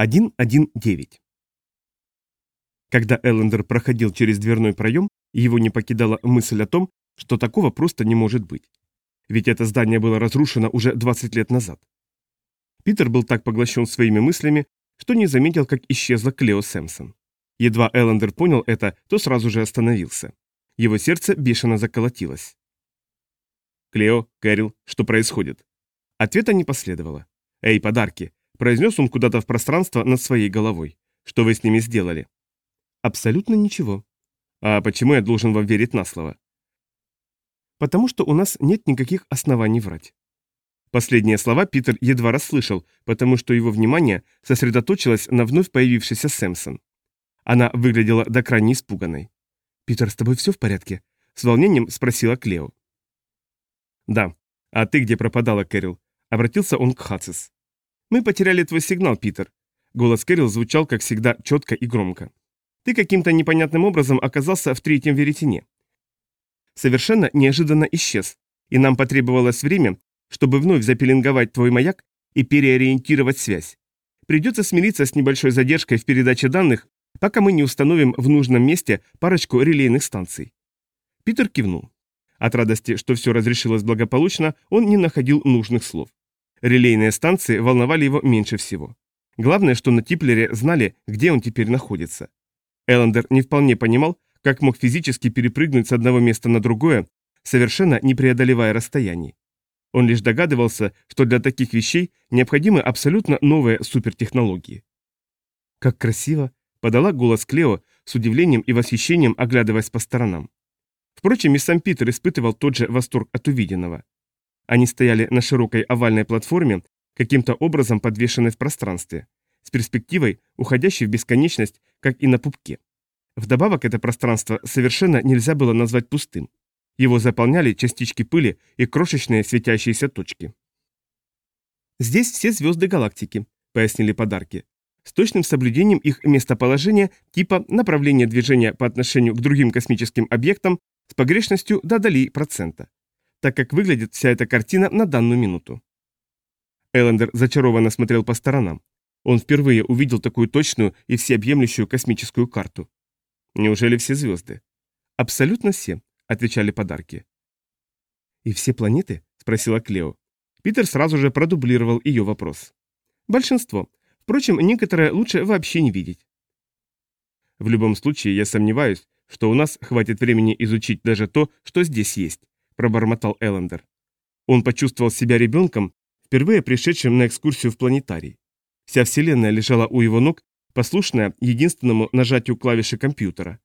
119. Когда Эллендер проходил через дверной проем, его не покидала мысль о том, что такого просто не может быть. Ведь это здание было разрушено уже 20 лет назад. Питер был так поглощен своими мыслями, что не заметил, как исчезла Клео Сэмпсон. Едва Эллендер понял это, то сразу же остановился. Его сердце бешено заколотилось. «Клео, Кэрил, что происходит?» Ответа не последовало. «Эй, подарки!» Произнес он куда-то в пространство над своей головой. Что вы с ними сделали? Абсолютно ничего. А почему я должен вам верить на слово? Потому что у нас нет никаких оснований врать. Последние слова Питер едва расслышал, потому что его внимание сосредоточилось на вновь появившейся Сэмсон. Она выглядела до крайне испуганной. «Питер, с тобой все в порядке?» — с волнением спросила Клео. «Да. А ты где пропадала, Кэрил?» — обратился он к Хацис. «Мы потеряли твой сигнал, Питер». Голос Кэрил звучал, как всегда, четко и громко. «Ты каким-то непонятным образом оказался в третьем веретене. Совершенно неожиданно исчез, и нам потребовалось время, чтобы вновь запеленговать твой маяк и переориентировать связь. Придется смириться с небольшой задержкой в передаче данных, пока мы не установим в нужном месте парочку релейных станций». Питер кивнул. От радости, что все разрешилось благополучно, он не находил нужных слов. Релейные станции волновали его меньше всего. Главное, что на Типлере знали, где он теперь находится. Эллендер не вполне понимал, как мог физически перепрыгнуть с одного места на другое, совершенно не преодолевая расстояний. Он лишь догадывался, что для таких вещей необходимы абсолютно новые супертехнологии. «Как красиво!» – подала голос Клео с удивлением и восхищением, оглядываясь по сторонам. Впрочем, и сам Питер испытывал тот же восторг от увиденного. Они стояли на широкой овальной платформе, каким-то образом подвешенной в пространстве, с перспективой, уходящей в бесконечность, как и на пупке. Вдобавок это пространство совершенно нельзя было назвать пустым. Его заполняли частички пыли и крошечные светящиеся точки. «Здесь все звезды галактики», — пояснили подарки. «С точным соблюдением их местоположения, типа направления движения по отношению к другим космическим объектам с погрешностью до долей процента так как выглядит вся эта картина на данную минуту. Эллендер зачарованно смотрел по сторонам. Он впервые увидел такую точную и всеобъемлющую космическую карту. Неужели все звезды? Абсолютно все, отвечали подарки. И все планеты? спросила Клео. Питер сразу же продублировал ее вопрос. Большинство. Впрочем, некоторые лучше вообще не видеть. В любом случае, я сомневаюсь, что у нас хватит времени изучить даже то, что здесь есть, пробормотал Эллендер. Он почувствовал себя ребенком, впервые пришедшим на экскурсию в планетарий. Вся Вселенная лежала у его ног, послушная единственному нажатию клавиши компьютера.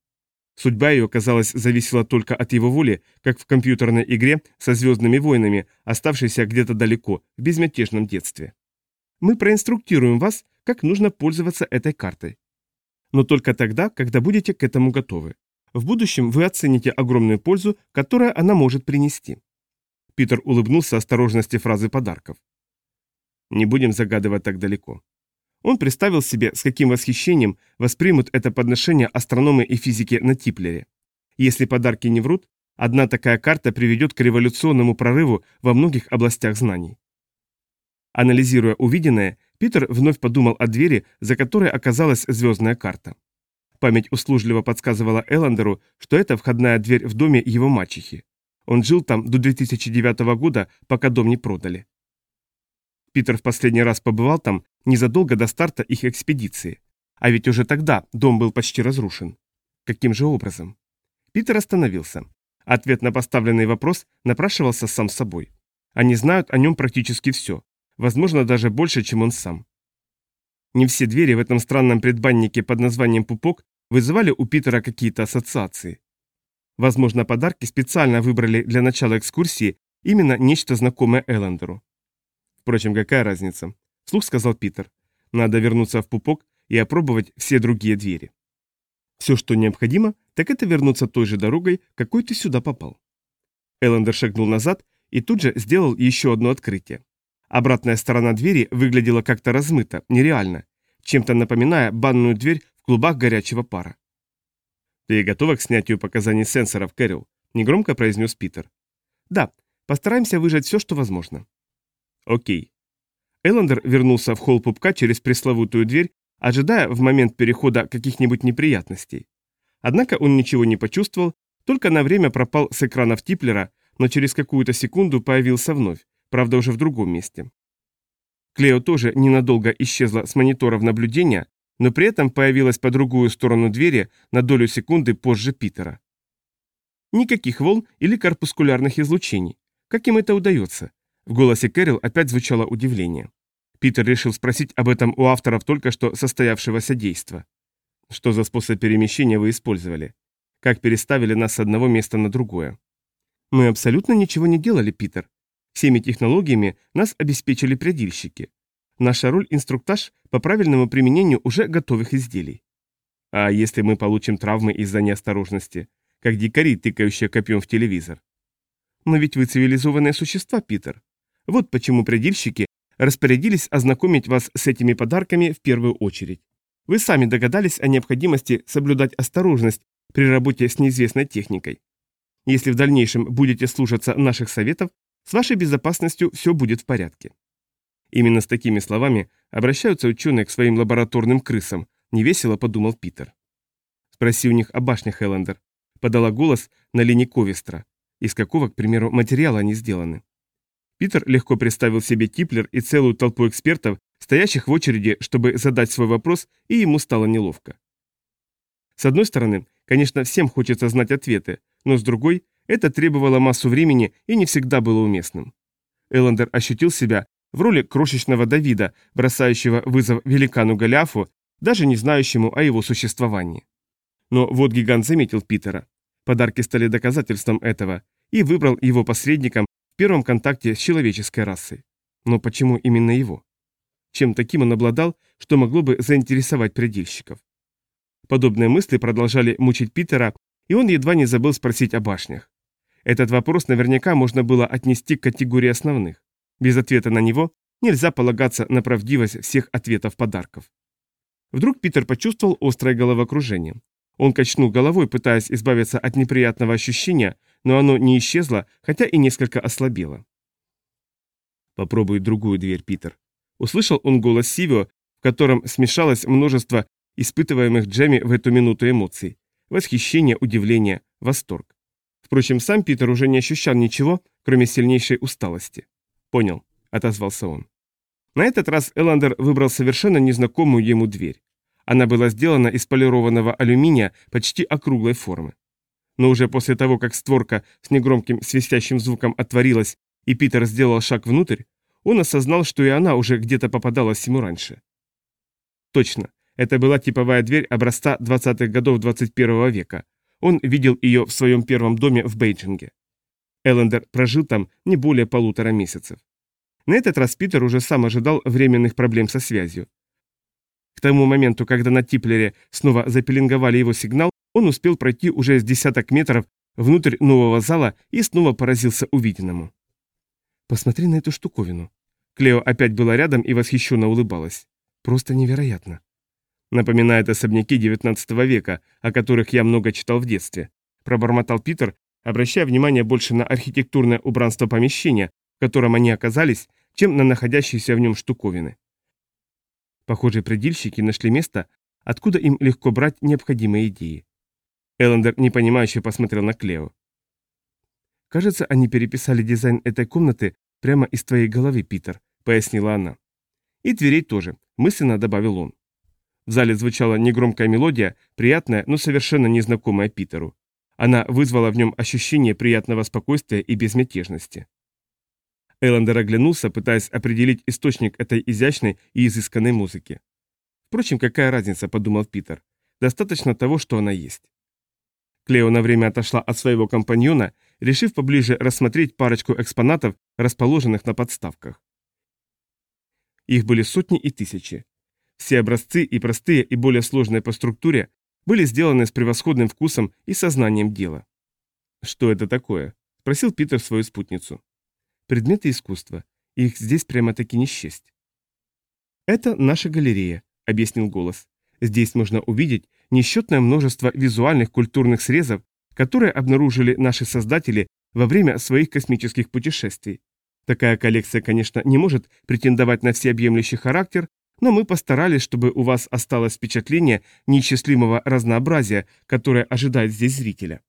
Судьба ее, казалось, зависела только от его воли, как в компьютерной игре со звездными войнами, оставшейся где-то далеко, в безмятежном детстве. Мы проинструктируем вас, как нужно пользоваться этой картой. Но только тогда, когда будете к этому готовы. В будущем вы оцените огромную пользу, которую она может принести. Питер улыбнулся осторожности фразы подарков. Не будем загадывать так далеко. Он представил себе, с каким восхищением воспримут это подношение астрономы и физики на Типлере. Если подарки не врут, одна такая карта приведет к революционному прорыву во многих областях знаний. Анализируя увиденное, Питер вновь подумал о двери, за которой оказалась звездная карта. Память услужливо подсказывала Эллендеру, что это входная дверь в доме его мачехи. Он жил там до 2009 года, пока дом не продали. Питер в последний раз побывал там незадолго до старта их экспедиции. А ведь уже тогда дом был почти разрушен. Каким же образом? Питер остановился. Ответ на поставленный вопрос напрашивался сам собой. Они знают о нем практически все. Возможно, даже больше, чем он сам. Не все двери в этом странном предбаннике под названием «Пупок» вызывали у Питера какие-то ассоциации. Возможно, подарки специально выбрали для начала экскурсии именно нечто знакомое Эллендеру. Впрочем, какая разница? Слух сказал Питер. Надо вернуться в пупок и опробовать все другие двери. Все, что необходимо, так это вернуться той же дорогой, какой ты сюда попал. Эллендер шагнул назад и тут же сделал еще одно открытие. Обратная сторона двери выглядела как-то размыто, нереально, чем-то напоминая банную дверь в клубах горячего пара. «Ты готова к снятию показаний сенсоров, Кэрил?» – негромко произнес Питер. «Да, постараемся выжать все, что возможно». «Окей». Эллендер вернулся в холл пупка через пресловутую дверь ожидая в момент перехода каких-нибудь неприятностей. Однако он ничего не почувствовал, только на время пропал с экранов Типлера, но через какую-то секунду появился вновь, правда уже в другом месте. Клео тоже ненадолго исчезла с мониторов наблюдения, но при этом появилась по другую сторону двери на долю секунды позже Питера. Никаких волн или корпускулярных излучений. Как им это удается? В голосе Кэрил опять звучало удивление. Питер решил спросить об этом у авторов только что состоявшегося действа. Что за способ перемещения вы использовали? Как переставили нас с одного места на другое? Мы абсолютно ничего не делали, Питер. Всеми технологиями нас обеспечили предельщики. Наша роль – инструктаж по правильному применению уже готовых изделий. А если мы получим травмы из-за неосторожности, как дикари, тыкающие копьем в телевизор? Но ведь вы цивилизованные существа, Питер. Вот почему предельщики распорядились ознакомить вас с этими подарками в первую очередь. Вы сами догадались о необходимости соблюдать осторожность при работе с неизвестной техникой. Если в дальнейшем будете слушаться наших советов, с вашей безопасностью все будет в порядке. Именно с такими словами обращаются ученые к своим лабораторным крысам, невесело подумал Питер. Спроси у них о башнях, Эллендер. Подала голос на линии Ковестра. Из какого, к примеру, материала они сделаны? Питер легко представил себе Типлер и целую толпу экспертов, стоящих в очереди, чтобы задать свой вопрос, и ему стало неловко. С одной стороны, конечно, всем хочется знать ответы, но с другой, это требовало массу времени и не всегда было уместным. Эллендер ощутил себя в роли крошечного Давида, бросающего вызов великану Голиафу, даже не знающему о его существовании. Но вот гигант заметил Питера. Подарки стали доказательством этого и выбрал его посредником в первом контакте с человеческой расой. Но почему именно его? Чем таким он обладал, что могло бы заинтересовать предельщиков? Подобные мысли продолжали мучить Питера, и он едва не забыл спросить о башнях. Этот вопрос наверняка можно было отнести к категории основных. Без ответа на него нельзя полагаться на правдивость всех ответов подарков. Вдруг Питер почувствовал острое головокружение. Он качнул головой, пытаясь избавиться от неприятного ощущения, но оно не исчезло, хотя и несколько ослабело. «Попробуй другую дверь, Питер», Услышал он голос Сивио, в котором смешалось множество испытываемых Джемми в эту минуту эмоций. Восхищение, удивление, восторг. Впрочем, сам Питер уже не ощущал ничего, кроме сильнейшей усталости. «Понял», — отозвался он. На этот раз Эллендер выбрал совершенно незнакомую ему дверь. Она была сделана из полированного алюминия почти округлой формы. Но уже после того, как створка с негромким свистящим звуком отворилась, и Питер сделал шаг внутрь, он осознал, что и она уже где-то попадалась ему раньше. Точно, это была типовая дверь образца 20-х годов 21 века. Он видел ее в своем первом доме в Бейджинге. Эллендер прожил там не более полутора месяцев. На этот раз Питер уже сам ожидал временных проблем со связью. К тому моменту, когда на Типлере снова запеленговали его сигнал, он успел пройти уже с десяток метров внутрь нового зала и снова поразился увиденному. Посмотри на эту штуковину. Клео опять была рядом и восхищенно улыбалась. Просто невероятно. Напоминает особняки 19 века, о которых я много читал в детстве. Пробормотал Питер, обращая внимание больше на архитектурное убранство помещения, в котором они оказались, чем на находящиеся в нем штуковины. Похоже, предельщики нашли место, откуда им легко брать необходимые идеи. Эллендер непонимающе посмотрел на Клео. «Кажется, они переписали дизайн этой комнаты прямо из твоей головы, Питер», — пояснила она. «И дверей тоже», — мысленно добавил он. В зале звучала негромкая мелодия, приятная, но совершенно незнакомая Питеру. Она вызвала в нем ощущение приятного спокойствия и безмятежности. Эллендер оглянулся, пытаясь определить источник этой изящной и изысканной музыки. Впрочем, какая разница, подумал Питер. Достаточно того, что она есть. Клео на время отошла от своего компаньона, решив поближе рассмотреть парочку экспонатов, расположенных на подставках. Их были сотни и тысячи. Все образцы и простые, и более сложные по структуре были сделаны с превосходным вкусом и сознанием дела. «Что это такое?» – спросил Питер свою спутницу. «Предметы искусства. Их здесь прямо-таки не счесть». «Это наша галерея», – объяснил голос. «Здесь можно увидеть несчетное множество визуальных культурных срезов, которые обнаружили наши создатели во время своих космических путешествий. Такая коллекция, конечно, не может претендовать на всеобъемлющий характер, но мы постарались, чтобы у вас осталось впечатление неисчислимого разнообразия, которое ожидает здесь зрителя.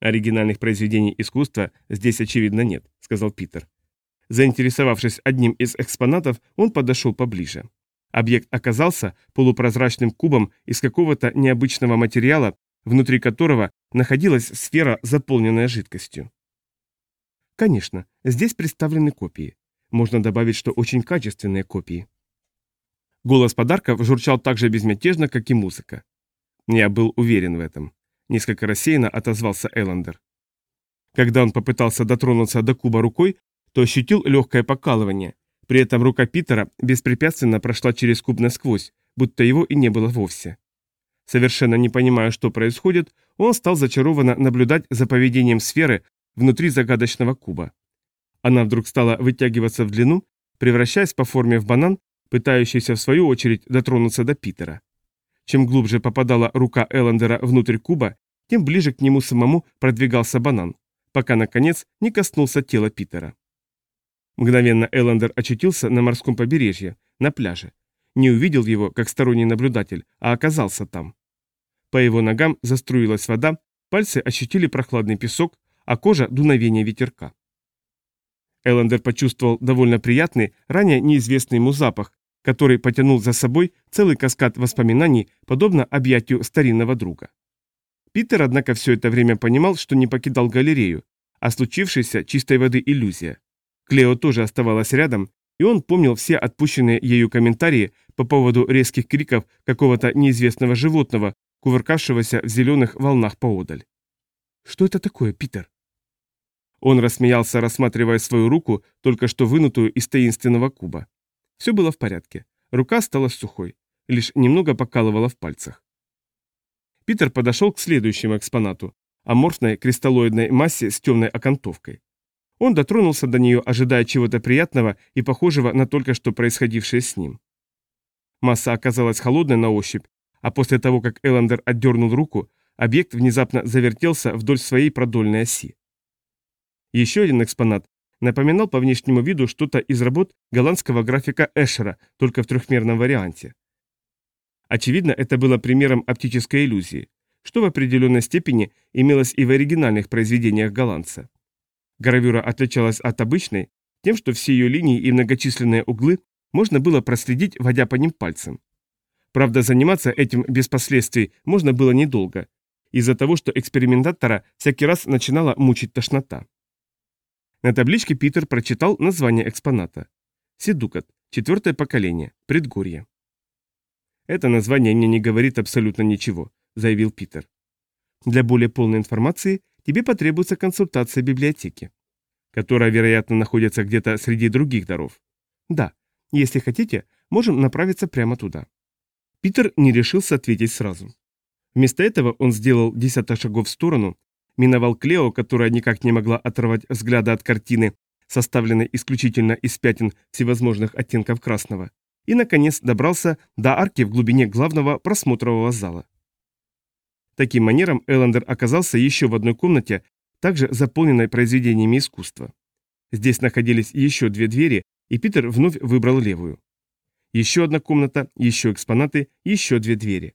Оригинальных произведений искусства здесь, очевидно, нет, сказал Питер. Заинтересовавшись одним из экспонатов, он подошел поближе. Объект оказался полупрозрачным кубом из какого-то необычного материала, внутри которого находилась сфера, заполненная жидкостью. Конечно, здесь представлены копии. Можно добавить, что очень качественные копии. Голос подарка журчал так же безмятежно, как и музыка. Я был уверен в этом. Несколько рассеянно отозвался Эллендер. Когда он попытался дотронуться до куба рукой, то ощутил легкое покалывание. При этом рука Питера беспрепятственно прошла через куб насквозь, будто его и не было вовсе. Совершенно не понимая, что происходит, он стал зачарованно наблюдать за поведением сферы внутри загадочного куба. Она вдруг стала вытягиваться в длину, превращаясь по форме в банан, пытающийся в свою очередь дотронуться до Питера. Чем глубже попадала рука Эллендера внутрь куба, тем ближе к нему самому продвигался банан, пока, наконец, не коснулся тела Питера. Мгновенно Эллендер очутился на морском побережье, на пляже. Не увидел его, как сторонний наблюдатель, а оказался там. По его ногам заструилась вода, пальцы ощутили прохладный песок, а кожа – дуновение ветерка. Эллендер почувствовал довольно приятный, ранее неизвестный ему запах, который потянул за собой целый каскад воспоминаний, подобно объятию старинного друга. Питер, однако, все это время понимал, что не покидал галерею, а случившаяся чистой воды иллюзия. Клео тоже оставалась рядом, и он помнил все отпущенные ею комментарии по поводу резких криков какого-то неизвестного животного, кувыркавшегося в зеленых волнах поодаль. «Что это такое, Питер?» Он рассмеялся, рассматривая свою руку, только что вынутую из таинственного куба. Все было в порядке. Рука стала сухой, лишь немного покалывала в пальцах. Питер подошел к следующему экспонату – аморфной кристаллоидной массе с темной окантовкой. Он дотронулся до нее, ожидая чего-то приятного и похожего на только что происходившее с ним. Масса оказалась холодной на ощупь, а после того, как Эллендер отдернул руку, объект внезапно завертелся вдоль своей продольной оси. Еще один экспонат напоминал по внешнему виду что-то из работ голландского графика Эшера, только в трехмерном варианте. Очевидно, это было примером оптической иллюзии, что в определенной степени имелось и в оригинальных произведениях голландца. Гравюра отличалась от обычной тем, что все ее линии и многочисленные углы можно было проследить, водя по ним пальцем. Правда, заниматься этим без последствий можно было недолго, из-за того, что экспериментатора всякий раз начинала мучить тошнота. На табличке Питер прочитал название экспоната. Седукат, четвертое поколение, предгорье. Это название мне не говорит абсолютно ничего, заявил Питер. Для более полной информации тебе потребуется консультация библиотеки, которая, вероятно, находится где-то среди других даров. Да, если хотите, можем направиться прямо туда. Питер не решился ответить сразу. Вместо этого он сделал десяток шагов в сторону миновал Клео, которая никак не могла оторвать взгляда от картины, составленной исключительно из пятен всевозможных оттенков красного, и, наконец, добрался до арки в глубине главного просмотрового зала. Таким манером Эллендер оказался еще в одной комнате, также заполненной произведениями искусства. Здесь находились еще две двери, и Питер вновь выбрал левую. Еще одна комната, еще экспонаты, еще две двери.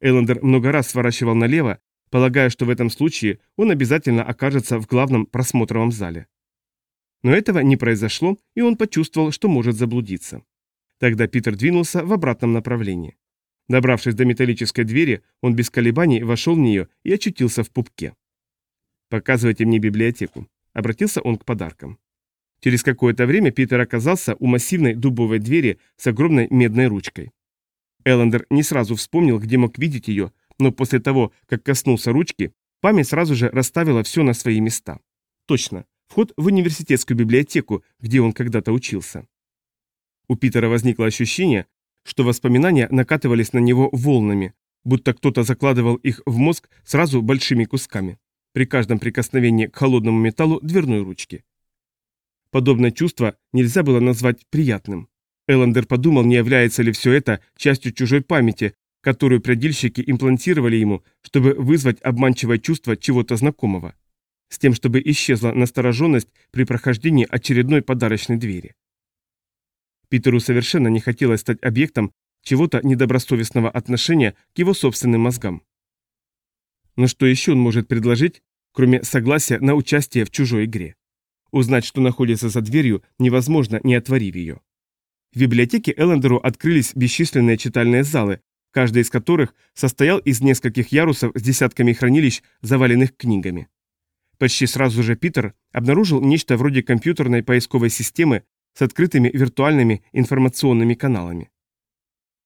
Эллендер много раз сворачивал налево, полагая, что в этом случае он обязательно окажется в главном просмотровом зале. Но этого не произошло, и он почувствовал, что может заблудиться. Тогда Питер двинулся в обратном направлении. Добравшись до металлической двери, он без колебаний вошел в нее и очутился в пупке. «Показывайте мне библиотеку», — обратился он к подаркам. Через какое-то время Питер оказался у массивной дубовой двери с огромной медной ручкой. Эллендер не сразу вспомнил, где мог видеть ее, но после того, как коснулся ручки, память сразу же расставила все на свои места. Точно, вход в университетскую библиотеку, где он когда-то учился. У Питера возникло ощущение, что воспоминания накатывались на него волнами, будто кто-то закладывал их в мозг сразу большими кусками, при каждом прикосновении к холодному металлу дверной ручки. Подобное чувство нельзя было назвать приятным. Эллендер подумал, не является ли все это частью чужой памяти, которую предельщики имплантировали ему, чтобы вызвать обманчивое чувство чего-то знакомого, с тем, чтобы исчезла настороженность при прохождении очередной подарочной двери. Питеру совершенно не хотелось стать объектом чего-то недобросовестного отношения к его собственным мозгам. Но что еще он может предложить, кроме согласия на участие в чужой игре? Узнать, что находится за дверью, невозможно, не отворив ее. В библиотеке Эллендеру открылись бесчисленные читальные залы, каждый из которых состоял из нескольких ярусов с десятками хранилищ, заваленных книгами. Почти сразу же Питер обнаружил нечто вроде компьютерной поисковой системы с открытыми виртуальными информационными каналами.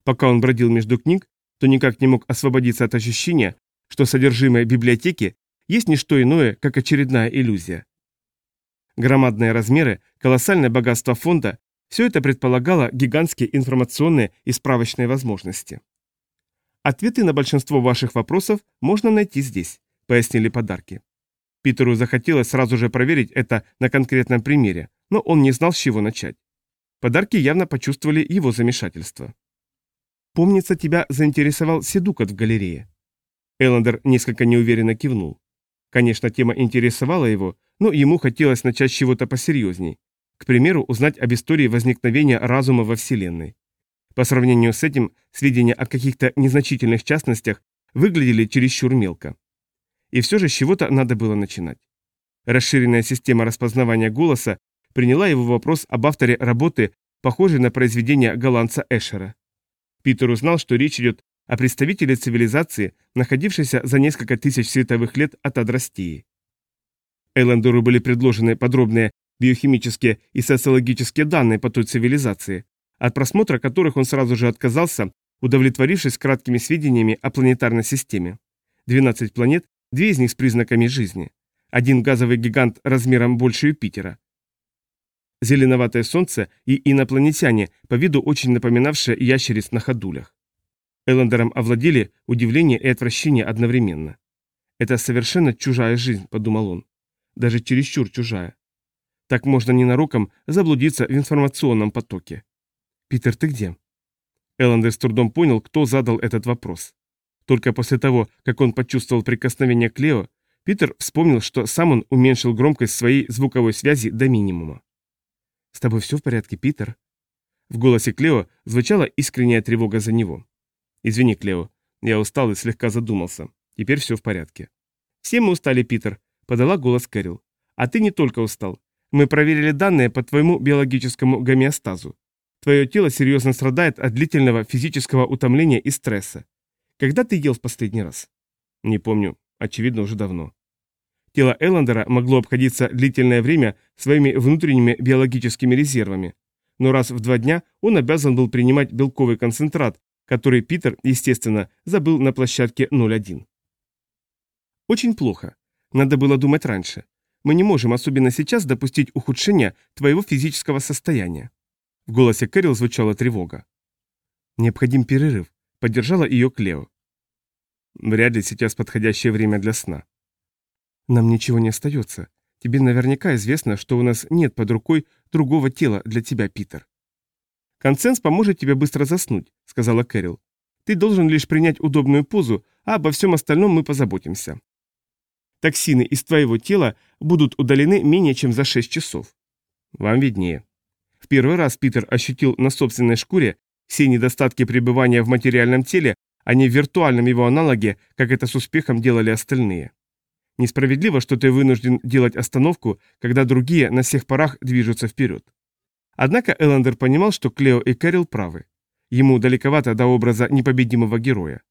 Пока он бродил между книг, то никак не мог освободиться от ощущения, что содержимое библиотеки есть не что иное, как очередная иллюзия. Громадные размеры, колоссальное богатство фонда – все это предполагало гигантские информационные и справочные возможности. Ответы на большинство ваших вопросов можно найти здесь, пояснили подарки. Питеру захотелось сразу же проверить это на конкретном примере, но он не знал, с чего начать. Подарки явно почувствовали его замешательство. «Помнится, тебя заинтересовал седукот в галерее». Эллендер несколько неуверенно кивнул. Конечно, тема интересовала его, но ему хотелось начать с чего-то посерьезней. К примеру, узнать об истории возникновения разума во Вселенной. По сравнению с этим, сведения о каких-то незначительных частностях выглядели чересчур мелко. И все же с чего-то надо было начинать. Расширенная система распознавания голоса приняла его вопрос об авторе работы, похожей на произведение голландца Эшера. Питер узнал, что речь идет о представителе цивилизации, находившейся за несколько тысяч световых лет от Адрастии. Эллендору были предложены подробные биохимические и социологические данные по той цивилизации, от просмотра которых он сразу же отказался, удовлетворившись краткими сведениями о планетарной системе. 12 планет, две из них с признаками жизни. Один газовый гигант размером больше Юпитера. Зеленоватое солнце и инопланетяне, по виду очень напоминавшие ящериц на ходулях. Эллендером овладели удивление и отвращение одновременно. «Это совершенно чужая жизнь», — подумал он. «Даже чересчур чужая. Так можно ненароком заблудиться в информационном потоке». «Питер, ты где?» Эллендер с трудом понял, кто задал этот вопрос. Только после того, как он почувствовал прикосновение к Лео, Питер вспомнил, что сам он уменьшил громкость своей звуковой связи до минимума. «С тобой все в порядке, Питер?» В голосе Клео звучала искренняя тревога за него. «Извини, Клео, я устал и слегка задумался. Теперь все в порядке». «Все мы устали, Питер», — подала голос Кэрил. «А ты не только устал. Мы проверили данные по твоему биологическому гомеостазу. Твое тело серьезно страдает от длительного физического утомления и стресса. Когда ты ел в последний раз? Не помню. Очевидно, уже давно. Тело Эллендера могло обходиться длительное время своими внутренними биологическими резервами. Но раз в два дня он обязан был принимать белковый концентрат, который Питер, естественно, забыл на площадке 01. Очень плохо. Надо было думать раньше. Мы не можем, особенно сейчас, допустить ухудшения твоего физического состояния. В голосе Кэрил звучала тревога. «Необходим перерыв», — поддержала ее Клео. «Вряд ли сейчас подходящее время для сна». «Нам ничего не остается. Тебе наверняка известно, что у нас нет под рукой другого тела для тебя, Питер». «Консенс поможет тебе быстро заснуть», — сказала Кэрил. «Ты должен лишь принять удобную позу, а обо всем остальном мы позаботимся. Токсины из твоего тела будут удалены менее чем за 6 часов». «Вам виднее», первый раз Питер ощутил на собственной шкуре все недостатки пребывания в материальном теле, а не в виртуальном его аналоге, как это с успехом делали остальные. Несправедливо, что ты вынужден делать остановку, когда другие на всех парах движутся вперед. Однако Эллендер понимал, что Клео и Кэрил правы. Ему далековато до образа непобедимого героя.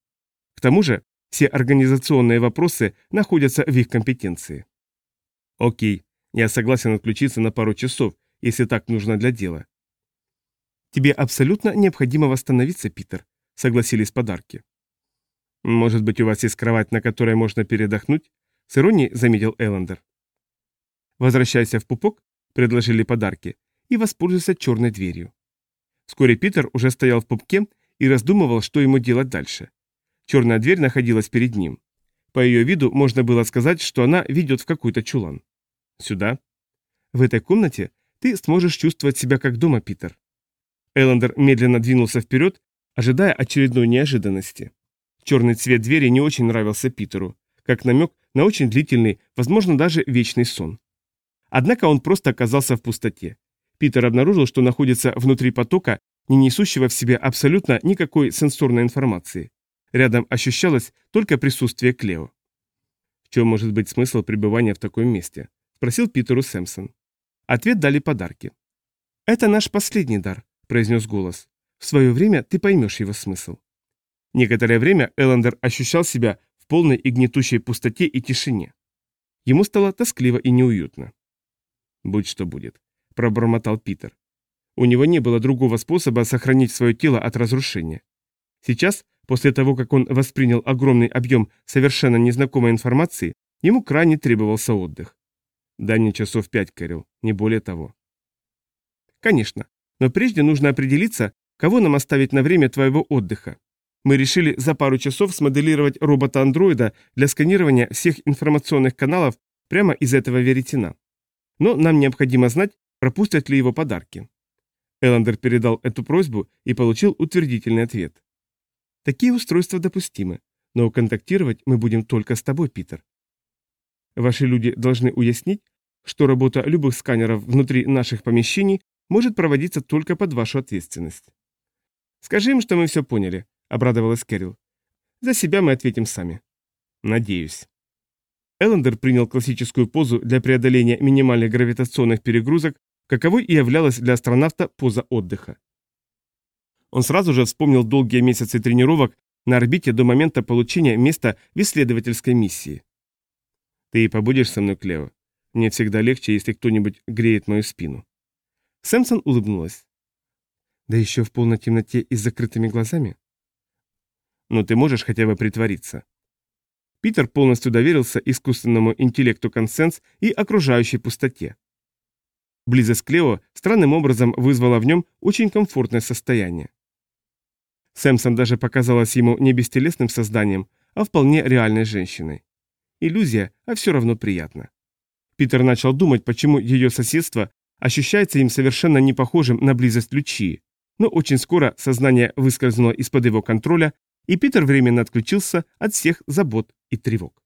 К тому же, все организационные вопросы находятся в их компетенции. Окей, я согласен отключиться на пару часов, если так нужно для дела. Тебе абсолютно необходимо восстановиться, Питер, согласились подарки. Может быть, у вас есть кровать, на которой можно передохнуть? С иронией заметил Эллендер. Возвращайся в пупок, предложили подарки, и воспользуйся черной дверью. Вскоре Питер уже стоял в пупке и раздумывал, что ему делать дальше. Черная дверь находилась перед ним. По ее виду можно было сказать, что она ведет в какой-то чулан. Сюда. В этой комнате ты сможешь чувствовать себя как дома, Питер. Эллендер медленно двинулся вперед, ожидая очередной неожиданности. Черный цвет двери не очень нравился Питеру, как намек на очень длительный, возможно, даже вечный сон. Однако он просто оказался в пустоте. Питер обнаружил, что находится внутри потока, не несущего в себе абсолютно никакой сенсорной информации. Рядом ощущалось только присутствие Клео. «В чем может быть смысл пребывания в таком месте?» – спросил Питеру Сэмпсон. Ответ дали подарки. «Это наш последний дар», – произнес голос. «В свое время ты поймешь его смысл». Некоторое время Эллендер ощущал себя в полной и гнетущей пустоте и тишине. Ему стало тоскливо и неуютно. «Будь что будет», – пробормотал Питер. У него не было другого способа сохранить свое тело от разрушения. Сейчас, после того, как он воспринял огромный объем совершенно незнакомой информации, ему крайне требовался отдых. Дай мне часов пять, Кэрил, не более того. Конечно, но прежде нужно определиться, кого нам оставить на время твоего отдыха. Мы решили за пару часов смоделировать робота-андроида для сканирования всех информационных каналов прямо из этого веретена. Но нам необходимо знать, пропустят ли его подарки. Эллендер передал эту просьбу и получил утвердительный ответ. Такие устройства допустимы, но контактировать мы будем только с тобой, Питер. Ваши люди должны уяснить, что работа любых сканеров внутри наших помещений может проводиться только под вашу ответственность. Скажи им, что мы все поняли, обрадовалась Кэрил. За себя мы ответим сами. Надеюсь. Эллендер принял классическую позу для преодоления минимальных гравитационных перегрузок каковой и являлась для астронавта поза отдыха. Он сразу же вспомнил долгие месяцы тренировок на орбите до момента получения места в исследовательской миссии. «Ты и побудешь со мной, Клео. Мне всегда легче, если кто-нибудь греет мою спину». Сэмсон улыбнулась. «Да еще в полной темноте и с закрытыми глазами?» «Но ты можешь хотя бы притвориться». Питер полностью доверился искусственному интеллекту консенс и окружающей пустоте. Близость Клео странным образом вызвала в нем очень комфортное состояние. Сэмсон даже показалась ему не бестелесным созданием, а вполне реальной женщиной. Иллюзия, а все равно приятно. Питер начал думать, почему ее соседство ощущается им совершенно не похожим на близость Лючии, но очень скоро сознание выскользнуло из-под его контроля, и Питер временно отключился от всех забот и тревог.